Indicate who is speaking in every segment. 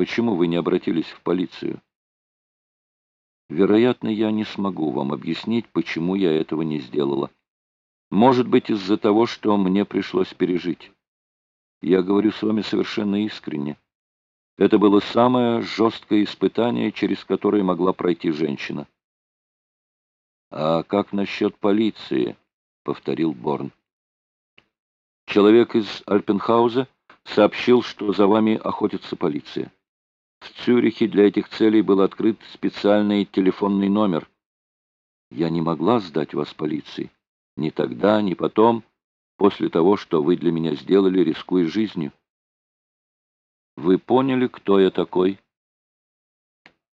Speaker 1: Почему вы не обратились в полицию? Вероятно, я не смогу вам объяснить, почему я этого не сделала. Может быть, из-за того, что мне пришлось пережить. Я говорю с вами совершенно искренне. Это было самое жесткое испытание, через которое могла пройти женщина. «А как насчет полиции?» — повторил Борн. «Человек из Альпенхауза сообщил, что за вами охотится полиция. В Цюрихе для этих целей был открыт специальный телефонный номер. Я не могла сдать вас полиции. Ни тогда, ни потом, после того, что вы для меня сделали, рискуя жизнью. Вы поняли, кто я такой?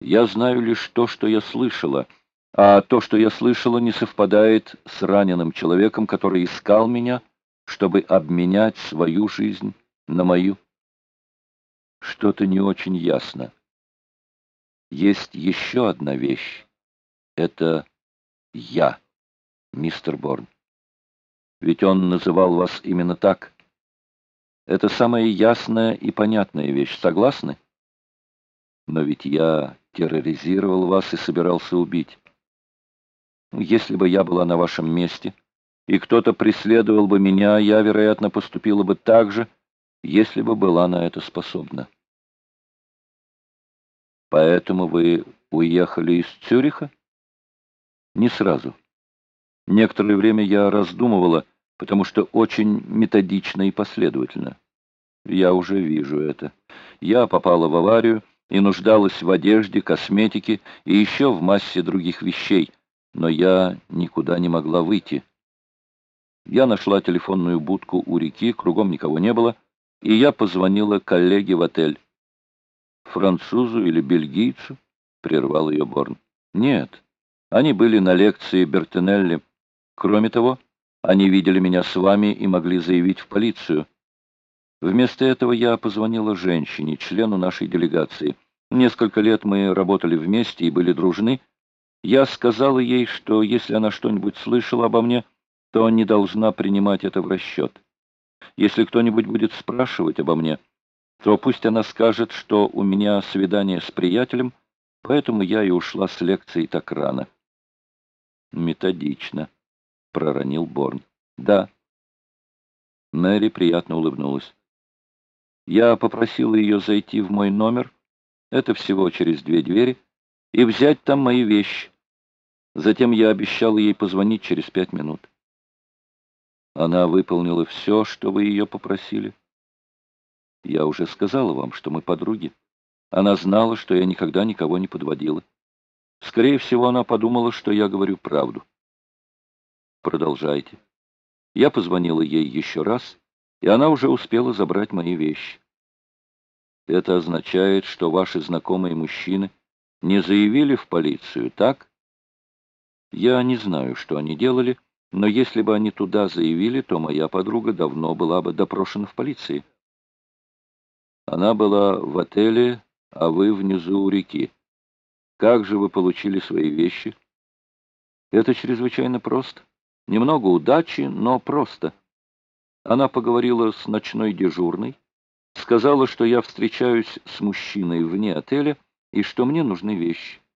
Speaker 1: Я знаю лишь то, что я слышала, а то, что я слышала, не совпадает с раненым человеком, который искал меня, чтобы обменять свою жизнь на мою. Что-то не очень ясно. Есть еще одна вещь. Это я, мистер Борн. Ведь он называл вас именно так. Это самая ясная и понятная вещь, согласны? Но ведь я терроризировал вас и собирался убить. Если бы я была на вашем месте, и кто-то преследовал бы меня, я, вероятно, поступила бы так же, если бы была на это способна. Поэтому вы уехали из Цюриха? Не сразу. Некоторое время я раздумывала, потому что очень методично и последовательно. Я уже вижу это. Я попала в аварию и нуждалась в одежде, косметике и еще в массе других вещей, но я никуда не могла выйти. Я нашла телефонную будку у реки, кругом никого не было, и я позвонила коллеге в отель. «Французу или бельгийцу?» — прервал ее Борн. «Нет, они были на лекции Бертенелли. Кроме того, они видели меня с вами и могли заявить в полицию. Вместо этого я позвонила женщине, члену нашей делегации. Несколько лет мы работали вместе и были дружны. Я сказала ей, что если она что-нибудь слышала обо мне, то не должна принимать это в расчет. Если кто-нибудь будет спрашивать обо мне, то пусть она скажет, что у меня свидание с приятелем, поэтому я и ушла с лекции так рано. Методично, проронил Борн. Да. Мэри приятно улыбнулась. Я попросила ее зайти в мой номер, это всего через две двери, и взять там мои вещи. Затем я обещал ей позвонить через пять минут. Она выполнила все, что вы ее попросили. Я уже сказала вам, что мы подруги. Она знала, что я никогда никого не подводила. Скорее всего, она подумала, что я говорю правду. Продолжайте. Я позвонила ей еще раз, и она уже успела забрать мои вещи. Это означает, что ваши знакомые мужчины не заявили в полицию, так? Я не знаю, что они делали, но если бы они туда заявили, то моя подруга давно была бы допрошена в полиции. Она была в отеле, а вы внизу у реки. Как же вы получили свои вещи? Это чрезвычайно просто. Немного удачи, но просто. Она поговорила с ночной дежурной, сказала, что я встречаюсь с мужчиной вне отеля и что мне нужны вещи.